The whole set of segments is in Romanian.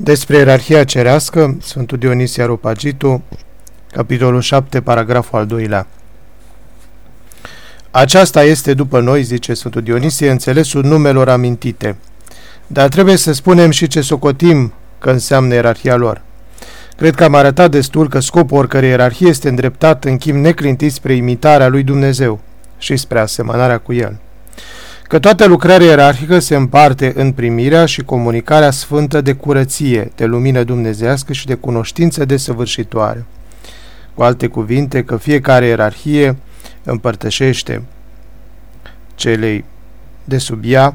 Despre ierarhia cerească, Sfântul Dionisie Aropagitu, capitolul 7, paragraful al doilea. Aceasta este, după noi, zice Sfântul Dionisie, înțelesul numelor amintite. Dar trebuie să spunem și ce socotim că înseamnă ierarhia lor. Cred că am arătat destul că scopul oricărei ierarhie este îndreptat în chim neclintit spre imitarea lui Dumnezeu și spre asemănarea cu El că toată lucrarea ierarhică se împarte în primirea și comunicarea sfântă de curăție, de lumină dumnezească și de cunoștință desăvârșitoare. Cu alte cuvinte, că fiecare ierarhie împărtășește celei de sub ea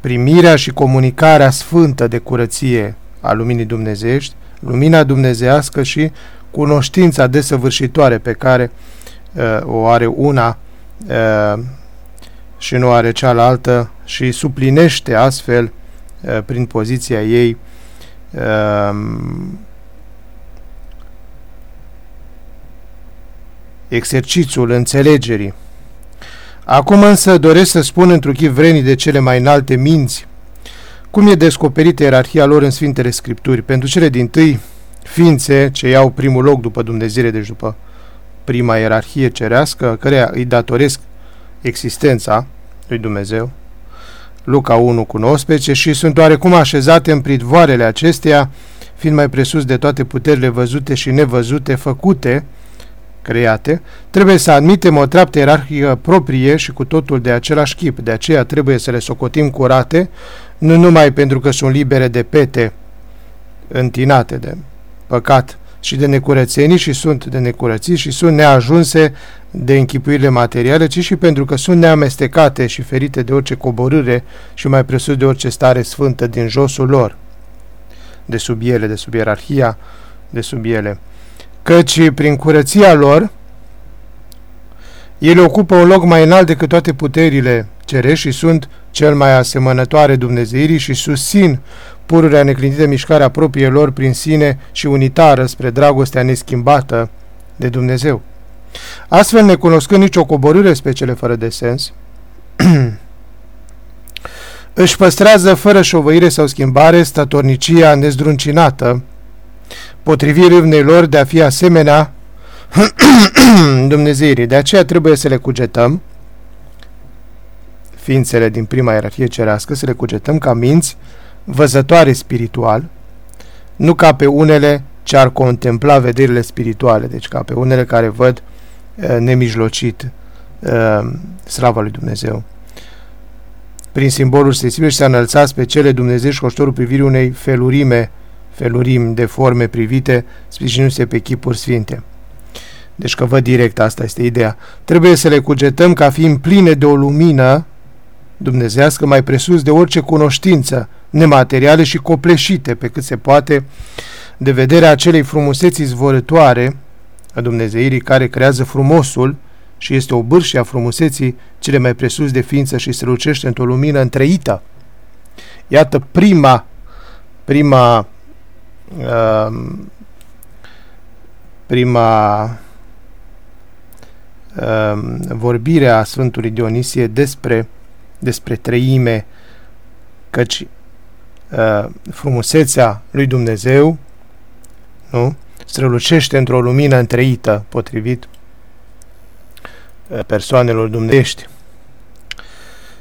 primirea și comunicarea sfântă de curăție a luminii dumnezeiești, lumina dumnezească și cunoștința desăvârșitoare pe care uh, o are una uh, și nu are cealaltă și suplinește astfel uh, prin poziția ei um, exercițiul înțelegerii. Acum însă doresc să spun într-un chip vrenii de cele mai înalte minți cum e descoperită ierarhia lor în Sfintele Scripturi. Pentru cele din tâi ființe ce iau primul loc după Dumnezire, deci după prima ierarhie cerească, care îi datoresc existența lui Dumnezeu, Luca 1 cu 19, și sunt oarecum așezate în pridvoarele acesteia, fiind mai presus de toate puterile văzute și nevăzute, făcute, create, trebuie să admitem o treaptă ierarhică proprie și cu totul de același chip. De aceea trebuie să le socotim curate, nu numai pentru că sunt libere de pete întinate de păcat, și de necurățenii și sunt de necurățiți și sunt neajunse de închipuirile materiale, ci și pentru că sunt neamestecate și ferite de orice coborâre și mai presus de orice stare sfântă din josul lor, de sub ele, de sub ierarhia, de sub ele. Căci prin curăția lor, ele ocupă un loc mai înalt decât toate puterile cerești și sunt cel mai asemănătoare Dumnezeirii și susțin pururea neclintită mișcarea proprie lor prin sine și unitară spre dragostea neschimbată de Dumnezeu. Astfel, necunoscând nicio coborâre spre cele fără de sens, își păstrează fără șovăire sau schimbare statornicia nezdruncinată, potrivit râvnei lor de a fi asemenea Dumnezeirii. De aceea trebuie să le cugetăm, ființele din prima ierarhie cerească, să le cugetăm ca minți văzătoare spiritual, nu ca pe unele ce ar contempla vederile spirituale, deci ca pe unele care văd uh, nemijlocit uh, slava lui Dumnezeu. Prin simbolul sensibil și se înălțați pe cele Dumnezeu și coștorul privirii unei felurime, felurim de forme privite, sprijinându-se pe chipuri sfinte. Deci că văd direct, asta este ideea. Trebuie să le cugetăm ca fiind pline de o lumină dumnezească mai presus de orice cunoștință nemateriale și copleșite pe cât se poate de vederea acelei frumuseți zvorătoare a Dumnezeirii care creează frumosul și este o bârșie a frumuseții cele mai presus de ființă și strălucește într-o lumină întreită. Iată prima prima uh, prima uh, vorbire a Sfântului Dionisie despre despre treime, căci uh, frumusețea lui Dumnezeu nu? strălucește într-o lumină întreită, potrivit uh, persoanelor dumnești.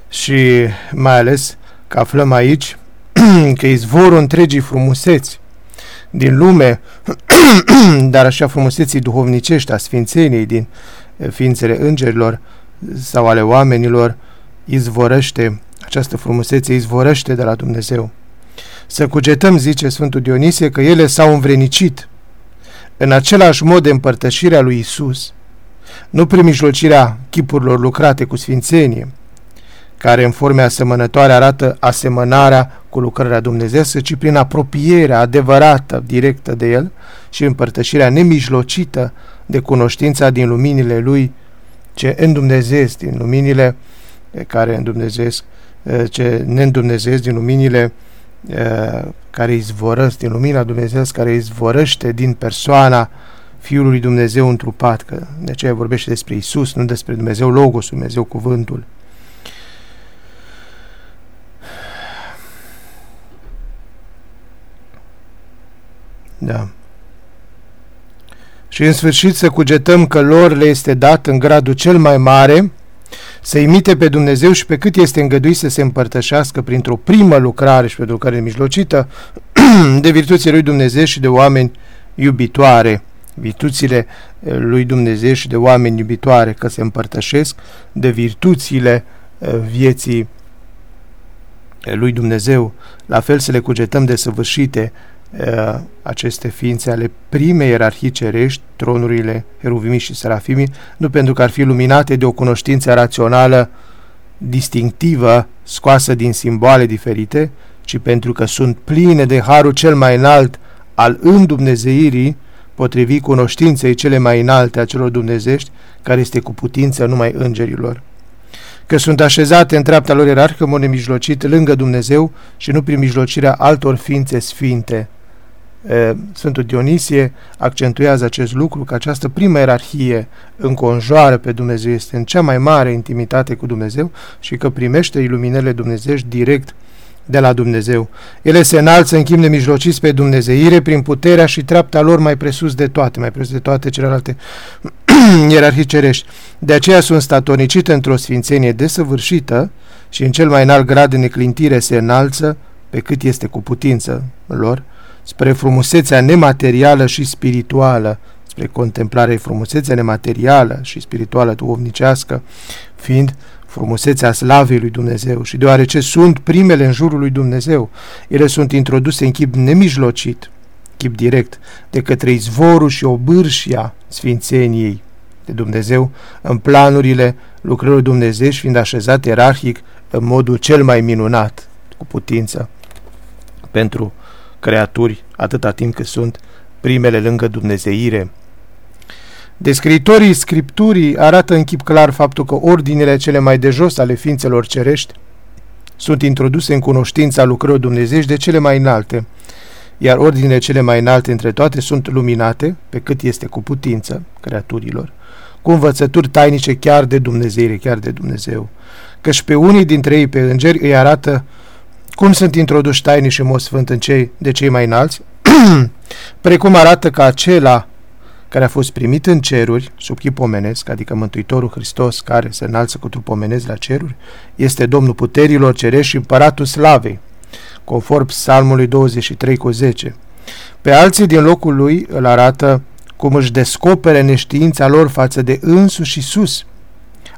Și mai ales că aflăm aici că izvorul întregii frumuseți din lume, dar așa frumuseții duhovnicești a sfințeniei din uh, ființele îngerilor sau ale oamenilor, izvorăște, această frumusețe izvorăște de la Dumnezeu. Să cugetăm, zice Sfântul Dionisie, că ele s-au învrenicit în același mod de împărtășire a lui Isus, nu prin mijlocirea chipurilor lucrate cu sfințenie, care în forme asemănătoare arată asemănarea cu lucrarea dumnezească, ci prin apropierea adevărată, directă de El și împărtășirea nemijlocită de cunoștința din luminile Lui, ce îndumnezesc din luminile care îndumnezesc, ce ne îndumnezesc din luminile care izvorăsc, din lumina Dumnezeu care izvorăște din persoana Fiului Dumnezeu întrupat, că de aceea vorbește despre Isus, nu despre Dumnezeu Logos, Dumnezeu Cuvântul. Da. Și în sfârșit să cugetăm că lor le este dat în gradul cel mai mare să imite pe Dumnezeu și pe cât este îngăduit să se împărtășească printr-o primă lucrare și pentru care mijlocită de virtuțile lui Dumnezeu și de oameni iubitoare, virtuțile eh, lui Dumnezeu și de oameni iubitoare, că se împărtășesc de virtuțile eh, vieții eh, lui Dumnezeu, la fel să le cugetăm de săvârșite aceste ființe ale primei ierarhii cerești, tronurile heruvimii și serafimii, nu pentru că ar fi luminate de o cunoștință rațională distinctivă, scoasă din simboale diferite, ci pentru că sunt pline de harul cel mai înalt al îndumnezeirii, potrivit cunoștinței cele mai înalte a celor dumnezești, care este cu putință numai îngerilor. Că sunt așezate în treapta lor ierarhică, mod nemijlocit, lângă Dumnezeu și nu prin mijlocirea altor ființe sfinte. Sfântul Dionisie accentuează acest lucru, că această primă ierarhie înconjoară pe Dumnezeu, este în cea mai mare intimitate cu Dumnezeu și că primește iluminele dumnezești direct de la Dumnezeu. Ele se înalță în chim de mijlociți pe Dumnezeire prin puterea și treapta lor mai presus de toate, mai presus de toate celelalte ierarhii cerești. De aceea sunt statonicite într-o sfințenie desăvârșită și în cel mai înalt grad de neclintire se înalță, pe cât este cu putință lor, spre frumusețea nematerială și spirituală, spre contemplarea frumusețea nematerială și spirituală duhovnicească, fiind frumusețea slavei lui Dumnezeu. Și deoarece sunt primele în jurul lui Dumnezeu, ele sunt introduse în chip nemijlocit, chip direct, de către izvorul și obârșia sfințeniei de Dumnezeu în planurile lucrării Dumnezeu fiind așezat ierarhic în modul cel mai minunat, cu putință, pentru creaturi atâta timp cât sunt primele lângă Dumnezeire, Descriitorii Scripturii arată în chip clar faptul că ordinele cele mai de jos ale ființelor cerești sunt introduse în cunoștința lucrării Dumnezeu de cele mai înalte, iar ordinele cele mai înalte între toate sunt luminate, pe cât este cu putință, creaturilor, cu învățături tainice chiar de Dumnezeire, chiar de Dumnezeu, căci pe unii dintre ei, pe îngeri, îi arată cum sunt introduși tainici și mod sfânt în cei, de cei mai înalți, precum arată că acela care a fost primit în ceruri, sub chip omenesc, adică Mântuitorul Hristos, care se înalță cu trup omenesc la ceruri, este Domnul puterilor cerești și împăratul slavei, conform psalmului 23 cu 10. Pe alții din locul lui îl arată cum își descopere neștiința lor față de însuși sus.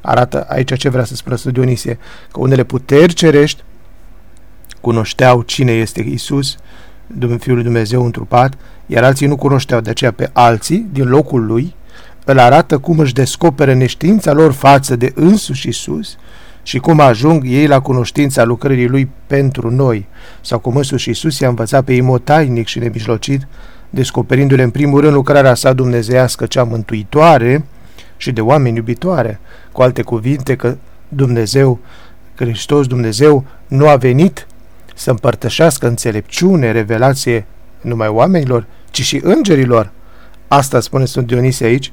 Arată aici ce vrea să spună Dionisie, că unele puteri cerești cunoșteau cine este Isus, Fiul lui Dumnezeu întrupat, iar alții nu cunoșteau. De aceea pe alții din locul lui, îl arată cum își descoperă neștiința lor față de însuși Isus și cum ajung ei la cunoștința lucrării lui pentru noi, sau cum însuși Isus i-a învățat pe ei motainic și nemijlocit, descoperindu-le în primul rând lucrarea sa dumnezeiască, cea mântuitoare și de oameni iubitoare, cu alte cuvinte că Dumnezeu, Hristos Dumnezeu, nu a venit să împărtășească înțelepciune, revelație numai oamenilor, ci și îngerilor. Asta spune Sfânt Dionisie aici,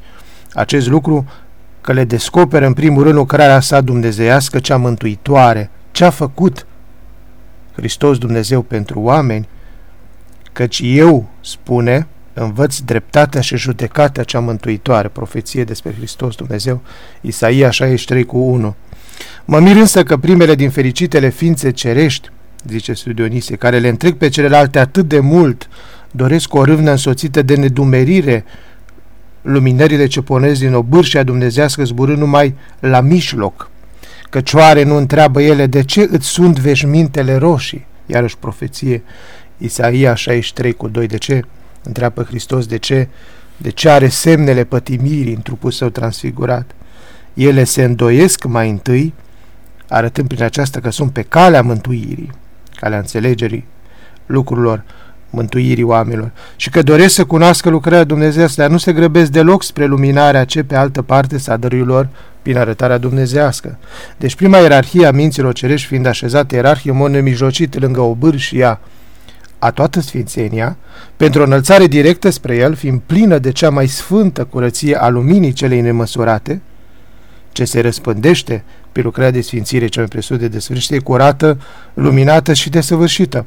acest lucru că le descoperă în primul rând lucrarea sa dumnezeiască, cea mântuitoare, ce a făcut Hristos Dumnezeu pentru oameni, căci eu, spune, învăț dreptatea și judecata cea mântuitoare, profeție despre Hristos Dumnezeu, Isaia 63 cu 1. Mă mir însă că primele din fericitele ființe cerești, zice Studionisie, care le întrec pe celelalte atât de mult, doresc o râvnă însoțită de nedumerire, luminările ce ponesc din obârșia dumnezească zburând numai la mijloc. Căcioare nu întreabă ele de ce îți sunt veșmintele roșii, iarăși profeție, Isaia 63 cu 2, de ce? Întreabă Hristos de ce? De ce are semnele pătimirii în trupul său transfigurat? Ele se îndoiesc mai întâi, arătând prin aceasta că sunt pe calea mântuirii, calea înțelegerii lucrurilor, mântuirii oamenilor și că doresc să cunoască lucrarea dumnezească, dar nu se grăbesc deloc spre luminarea ce pe altă parte s-a dăruilor prin arătarea dumnezească. Deci prima ierarhie a minților cerești fiind așezată ierarhie în mod nemijlocit lângă o bârșia a toată sfințenia, pentru o înălțare directă spre el, fiind plină de cea mai sfântă curăție a luminii celei nemăsurate, ce se răspândește pe lucrarea de sfințire cea mai presus de desfârșită, curată, luminată și desăvârșită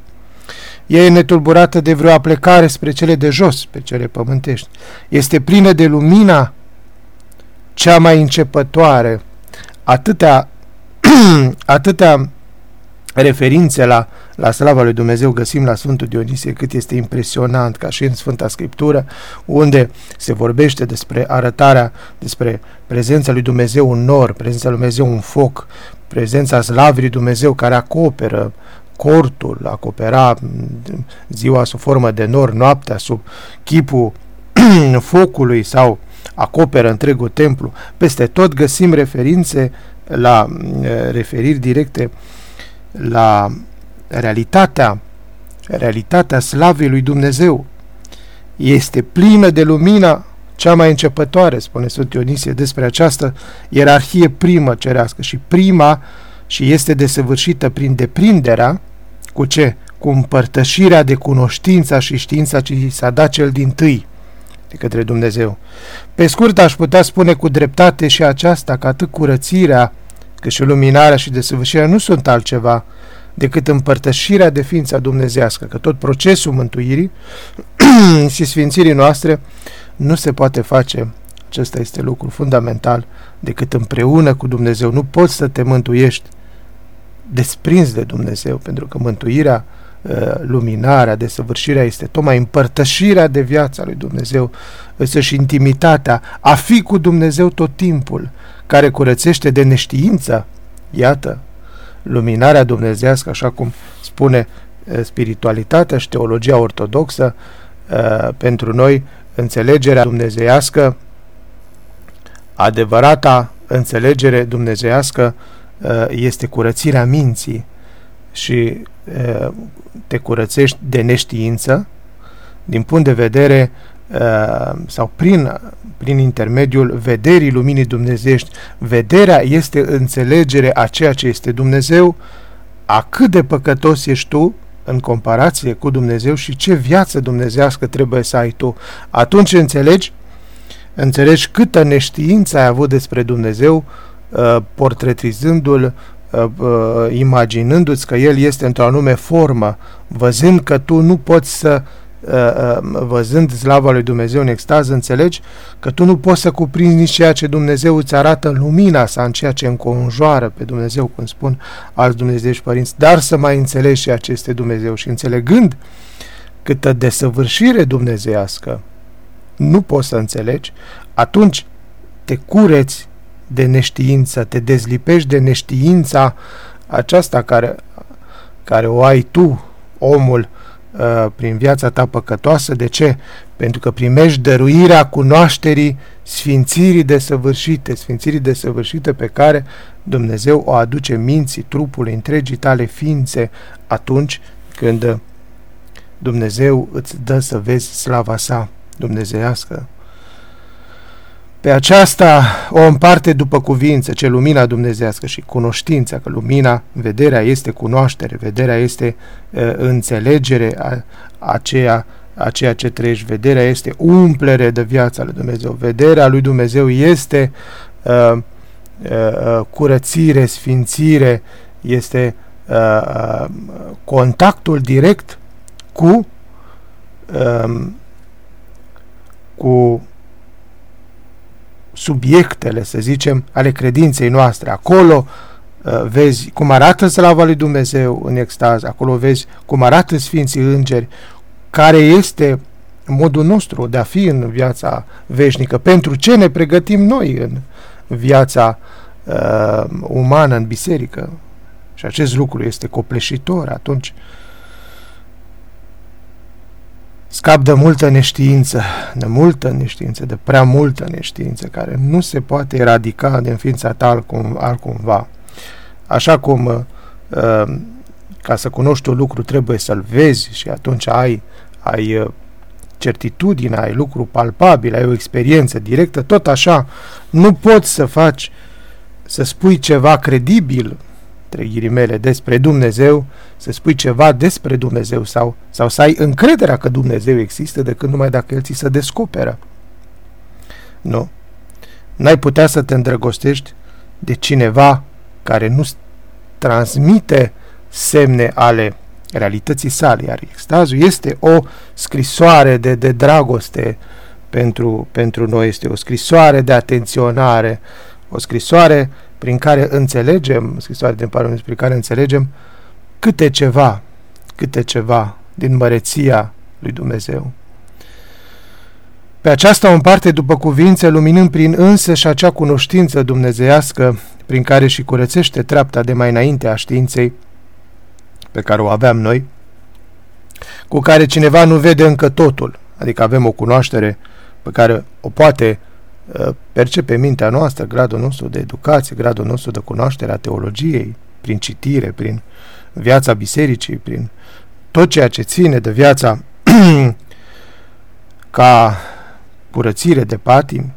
Ea e netulburată de vreo aplecare spre cele de jos, pe cele pământești. Este plină de lumina cea mai începătoare. Atâtea, atâtea referințe la, la slava lui Dumnezeu găsim la Sfântul Dionisie, cât este impresionant, ca și în Sfânta Scriptură, unde se vorbește despre arătarea, despre prezența lui Dumnezeu în nor, prezența lui Dumnezeu în foc, prezența slavii lui Dumnezeu care acoperă cortul, acopera ziua sub formă de nor, noaptea sub chipul focului sau acoperă întregul templu. Peste tot găsim referințe la referiri directe la realitatea, realitatea slavei lui Dumnezeu. Este plină de lumina cea mai începătoare, spune Sfânt Ionisie, despre această ierarhie primă cerească și prima și este desăvârșită prin deprinderea cu ce? Cu împărtășirea de cunoștința și știința ce i s-a dat cel din tâi de către Dumnezeu. Pe scurt, aș putea spune cu dreptate și aceasta că atât curățirea cât și luminarea și desăvârșirea nu sunt altceva decât împărtășirea de ființa dumnezească, că tot procesul mântuirii și sfințirii noastre nu se poate face, acesta este lucru fundamental, decât împreună cu Dumnezeu. Nu poți să te mântuiești desprins de Dumnezeu, pentru că mântuirea, uh, luminarea, desăvârșirea este tocmai împărtășirea de viața lui Dumnezeu, și intimitatea, a fi cu Dumnezeu tot timpul, care curățește de neștiință. Iată, luminarea dumnezească, așa cum spune uh, spiritualitatea și teologia ortodoxă, uh, pentru noi înțelegerea dumnezeiască, adevărata înțelegere dumnezeiască uh, este curățirea minții și te curățești de neștiință. Din punct de vedere sau prin prin intermediul vederii luminii dumnezeiești. Vederea este înțelegere a ceea ce este Dumnezeu, a cât de păcătos ești tu în comparație cu Dumnezeu și ce viață dumnezească trebuie să ai tu. Atunci înțelegi, înțelegi câtă neștiință ai avut despre Dumnezeu, uh, portretizându-l, uh, uh, imaginându-ți că El este într-o anume formă, văzând că tu nu poți să Uh, uh, văzând slava lui Dumnezeu în extaz, înțelegi? Că tu nu poți să cuprinzi nici ceea ce Dumnezeu îți arată în lumina sa, în ceea ce înconjoară pe Dumnezeu, cum spun alți Dumnezeu și părinți, dar să mai înțelegi și aceste Dumnezeu și înțelegând câtă desăvârșire dumnezeiască nu poți să înțelegi, atunci te cureți de neștiință, te dezlipești de neștiința aceasta care, care o ai tu, omul, Uh, prin viața ta păcătoasă. De ce? Pentru că primești dăruirea cunoașterii sfințirii desăvârșite, sfințirii desăvârșite pe care Dumnezeu o aduce minții, trupului, întregii tale ființe atunci când Dumnezeu îți dă să vezi slava sa dumnezeiască. Pe aceasta o împarte după cuvință, ce lumina dumnezească și cunoștința, că lumina, vederea este cunoaștere, vederea este uh, înțelegere a, a, ceea, a ceea ce trăiești, vederea este umplere de viața lui Dumnezeu, vederea lui Dumnezeu este uh, uh, curățire, sfințire, este uh, uh, contactul direct cu uh, cu subiectele, să zicem, ale credinței noastre. Acolo uh, vezi cum arată slava lui Dumnezeu în extaz, acolo vezi cum arată Sfinții Îngeri, care este modul nostru de a fi în viața veșnică, pentru ce ne pregătim noi în viața uh, umană, în biserică. Și acest lucru este copleșitor atunci scap de multă neștiință, de multă neștiință, de prea multă neștiință, care nu se poate eradica din ființa ta altcum, altcumva. Așa cum uh, ca să cunoști un lucru trebuie să-l vezi și atunci ai, ai uh, certitudine, ai lucru palpabil, ai o experiență directă, tot așa nu poți să faci, să spui ceva credibil între ghilimele, despre Dumnezeu, să spui ceva despre Dumnezeu sau, sau să ai încrederea că Dumnezeu există decât numai dacă El ți se descoperă. Nu. N-ai putea să te îndrăgostești de cineva care nu transmite semne ale realității sale, iar extazul este o scrisoare de, de dragoste pentru, pentru noi, este o scrisoare de atenționare, o scrisoare prin care înțelegem, scrisoare de împărăție prin care înțelegem câte ceva, câte ceva din măreția lui Dumnezeu. Pe aceasta o împarte după cuvințe, luminând prin însă și acea cunoștință dumnezeiască prin care și curățește treapta de mai înainte a științei pe care o aveam noi, cu care cineva nu vede încă totul, adică avem o cunoaștere pe care o poate uh, percepe mintea noastră, gradul nostru de educație, gradul nostru de cunoaștere a teologiei, prin citire, prin viața bisericii, prin tot ceea ce ține de viața ca curățire de patim,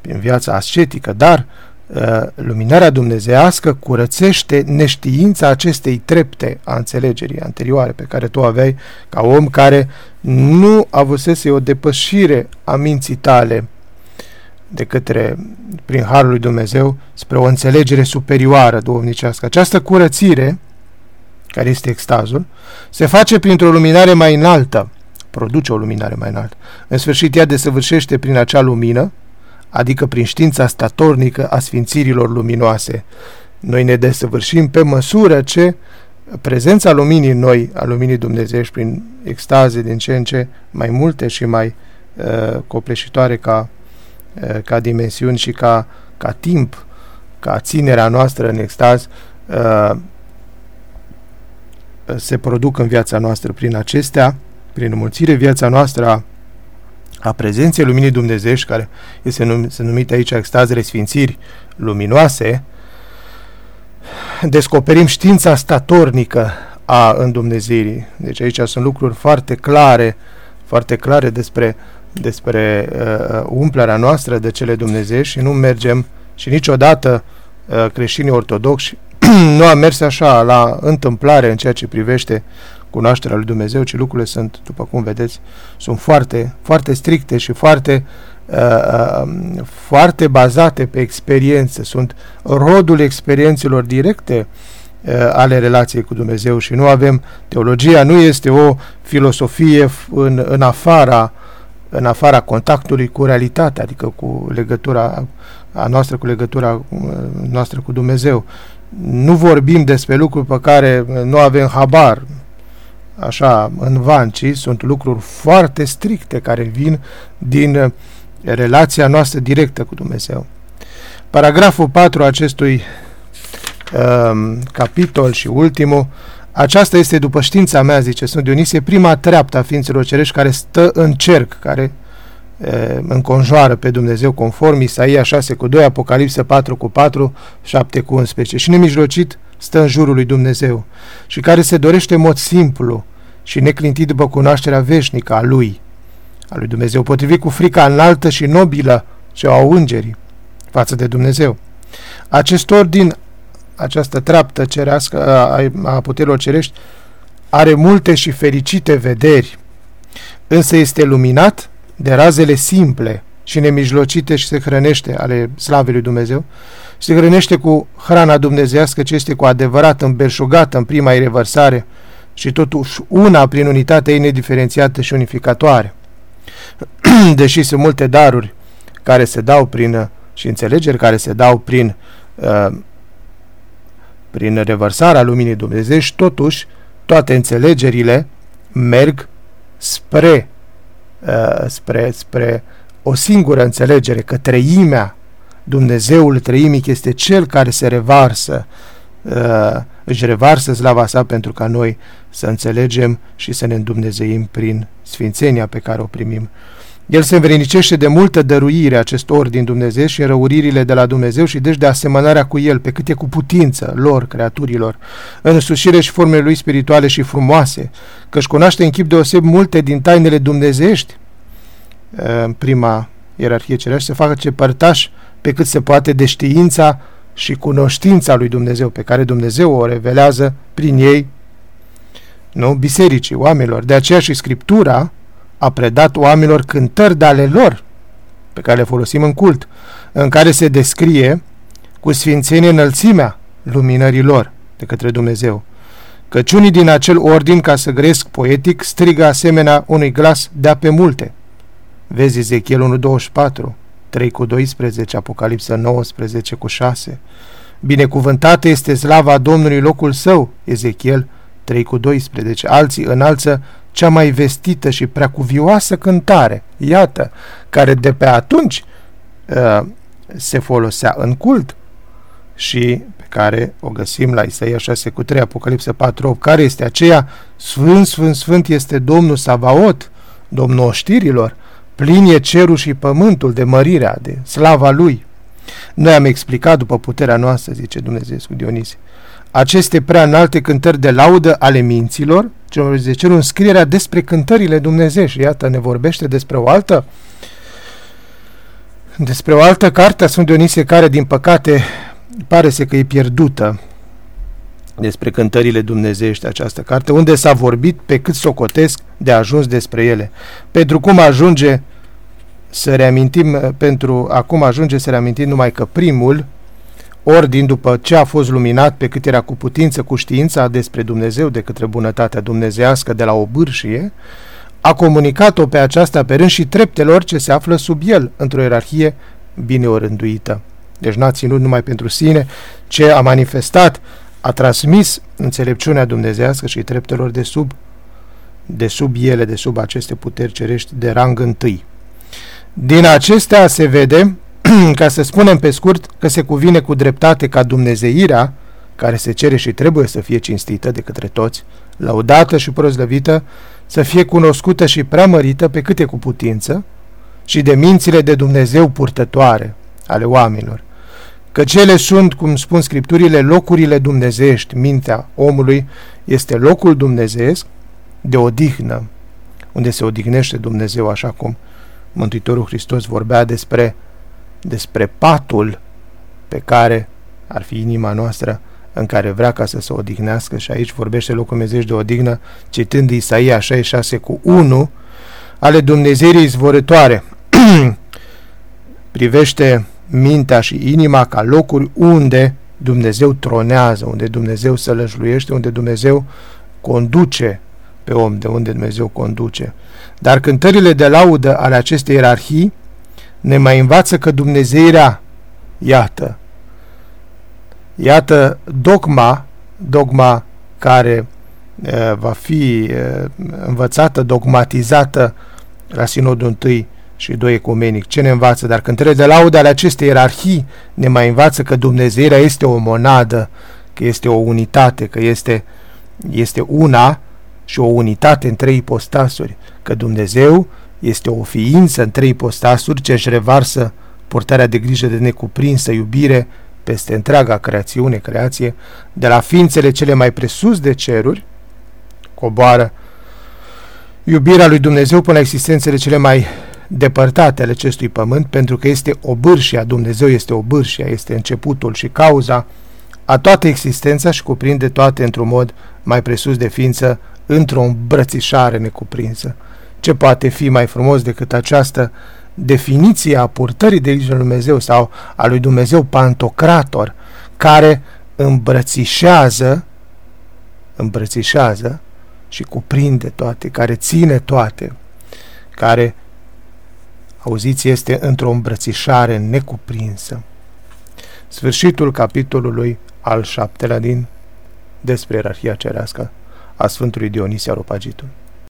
prin viața ascetică, dar uh, luminarea dumnezească curățește neștiința acestei trepte a înțelegerii anterioare pe care tu aveai ca om care nu avusese o depășire a minții tale de către, prin Harul lui Dumnezeu, spre o înțelegere superioară duhovnicească. Această curățire, care este extazul, se face printr-o luminare mai înaltă, produce o luminare mai înaltă. În sfârșit, ea desăvârșește prin acea lumină, adică prin știința statornică a sfințirilor luminoase. Noi ne desăvârșim pe măsură ce prezența luminii noi, a luminii dumnezeiești, prin extaze din ce în ce mai multe și mai uh, copleșitoare ca, uh, ca dimensiuni și ca, ca timp, ca ținerea noastră în extaz, uh, se produc în viața noastră prin acestea, prin înmulțire viața noastră a, a prezenței luminii dumnezeiești, care este num, se numite aici extazele sfințiri luminoase, descoperim știința statornică a îndumnezeirii. Deci aici sunt lucruri foarte clare, foarte clare despre, despre uh, umplerea noastră de cele dumnezeiești și nu mergem și niciodată uh, creștinii ortodoxi nu a mers așa la întâmplare în ceea ce privește cunoașterea lui Dumnezeu, ci lucrurile sunt, după cum vedeți, sunt foarte, foarte stricte și foarte, uh, uh, foarte bazate pe experiențe, sunt rodul experiențelor directe uh, ale relației cu Dumnezeu și nu avem, teologia nu este o filosofie în, în afara în afara contactului cu realitatea, adică cu legătura a noastră cu legătura uh, noastră cu Dumnezeu. Nu vorbim despre lucruri pe care nu avem habar, așa în van, ci sunt lucruri foarte stricte care vin din uh, relația noastră directă cu Dumnezeu. Paragraful 4 acestui um, capitol și ultimul, aceasta este, după știința mea, zice Sfânt Dionisie, prima treaptă a ființelor cerești care stă în cerc, care uh, înconjoară pe Dumnezeu conform Isaia 6 cu 2, Apocalipsa 4 cu 4, 7 cu 11 și nemijlocit stă în jurul lui Dumnezeu și care se dorește în mod simplu și neclintit după cunoașterea veșnică a Lui, a Lui Dumnezeu, potrivit cu frica înaltă și nobilă ce au îngerii față de Dumnezeu. Acest ordin, această treaptă cerească a, a puterilor cerești, are multe și fericite vederi, însă este luminat de razele simple și nemijlocite și se hrănește ale slavei lui Dumnezeu, se hrănește cu hrana dumnezească ce este cu adevărat îmbelșugată în prima ei revărsare și totuși una prin unitatea ei nediferențiată și unificatoare. Deși sunt multe daruri care se dau prin și înțelegeri care se dau prin uh, prin revărsarea luminii Dumnezeu, totuși toate înțelegerile merg spre uh, spre, spre o singură înțelegere, că treimea Dumnezeul treimic este Cel care se revarsă, uh, își revarsă slava sa pentru ca noi să înțelegem și să ne îndumnezeim prin sfințenia pe care o primim. El se învrenicește de multă dăruire acest ordin Dumnezeu și răuririle de la Dumnezeu și deci de asemănarea cu El, pe cât e cu putință lor, creaturilor, în însușire și formele Lui spirituale și frumoase, că își cunoaște în chip deoseb multe din tainele dumnezeiești, în prima ierarhie cerească, se facă ce părtaș pe cât se poate de știința și cunoștința lui Dumnezeu, pe care Dumnezeu o revelează prin ei, nu, bisericii, oamenilor. De aceea și Scriptura a predat oamenilor cântări de ale lor, pe care le folosim în cult, în care se descrie cu sfințenie înălțimea luminării lor de către Dumnezeu. căci unii din acel ordin, ca să gresc poetic, strigă asemenea unui glas de pe multe. Vezi Ezechiel 1.24, 3 cu 12, Apocalipsa 19 cu 6. Binecuvântată este slava Domnului locul său, Ezechiel 3 cu 12. Alții înalță cea mai vestită și preacuvioasă cântare, iată, care de pe atunci uh, se folosea în cult și pe care o găsim la Isaia 6 cu 3, Apocalipsa 4, 8, care este aceea, Sfânt, Sfânt, Sfânt este Domnul Savaot, Domnul oștirilor, plin e cerul și pământul de mărirea, de slava Lui. Noi am explicat după puterea noastră, zice Dumnezeu cu Dionisie, aceste prea înalte cântări de laudă ale minților, celor de cer, înscrierea despre cântările Dumnezeu și iată, ne vorbește despre o altă despre o altă carte a Sfânt Dionisie care, din păcate, pare să că e pierdută despre cântările dumnezeiești această carte, unde s-a vorbit pe cât socotesc de ajuns despre ele. Pentru cum ajunge să reamintim, pentru acum ajunge să reamintim numai că primul, ordin după ce a fost luminat pe cât era cu putință cu știința despre Dumnezeu de către bunătatea dumnezească de la o bârșie, a comunicat-o pe aceasta pe rând și treptelor ce se află sub el, într-o ierarhie bine orânduită. Deci n-a ținut numai pentru sine, ce a manifestat, a transmis înțelepciunea dumnezească și treptelor de sub, de sub ele, de sub aceste puteri cerești de rang întâi. Din acestea se vede, ca să spunem pe scurt, că se cuvine cu dreptate ca dumnezeirea, care se cere și trebuie să fie cinstită de către toți, laudată și prozlăvită, să fie cunoscută și preamărită pe câte cu putință și de mințile de Dumnezeu purtătoare ale oamenilor. Că cele sunt, cum spun scripturile, locurile dumnezeiești. Mintea omului este locul dumnezeesc de odihnă, unde se odihnește Dumnezeu, așa cum Mântuitorul Hristos vorbea despre, despre patul pe care ar fi inima noastră în care vrea ca să se odihnească și aici vorbește locul Dumnezeu de odihnă, citând Isaia 66 cu 1, ale Dumnezeirii izvorătoare. Privește mintea și inima ca locuri unde Dumnezeu tronează, unde Dumnezeu sălășluiește, unde Dumnezeu conduce pe om, de unde Dumnezeu conduce. Dar cântările de laudă ale acestei ierarhii ne mai învață că Dumnezeirea, iată, Iată dogma, dogma care uh, va fi uh, învățată, dogmatizată la Sinodul I și 2 ecumenic. Ce ne învață? Dar cântările de laudă ale acestei ierarhii ne mai învață că Dumnezeirea este o monadă, că este o unitate, că este, este una și o unitate în trei ipostasuri, că Dumnezeu este o ființă în trei ipostasuri ce își revarsă portarea de grijă de necuprinsă iubire peste întreaga creațiune, creație, de la ființele cele mai presus de ceruri, coboară iubirea lui Dumnezeu până la existențele cele mai depărtate ale acestui pământ, pentru că este o bârșie a Dumnezeu, este o bârșie, este începutul și cauza a toată existența și cuprinde toate într-un mod mai presus de ființă, într-o îmbrățișare necuprinsă. Ce poate fi mai frumos decât această definiția a purtării de grijă lui Dumnezeu sau a lui Dumnezeu pantocrator, care îmbrățișează, îmbrățișează și cuprinde toate, care ține toate, care, auziți, este într-o îmbrățișare necuprinsă. Sfârșitul capitolului al șaptelea din despre ierarhia cerească a Sfântului Dionisia Aropagitului.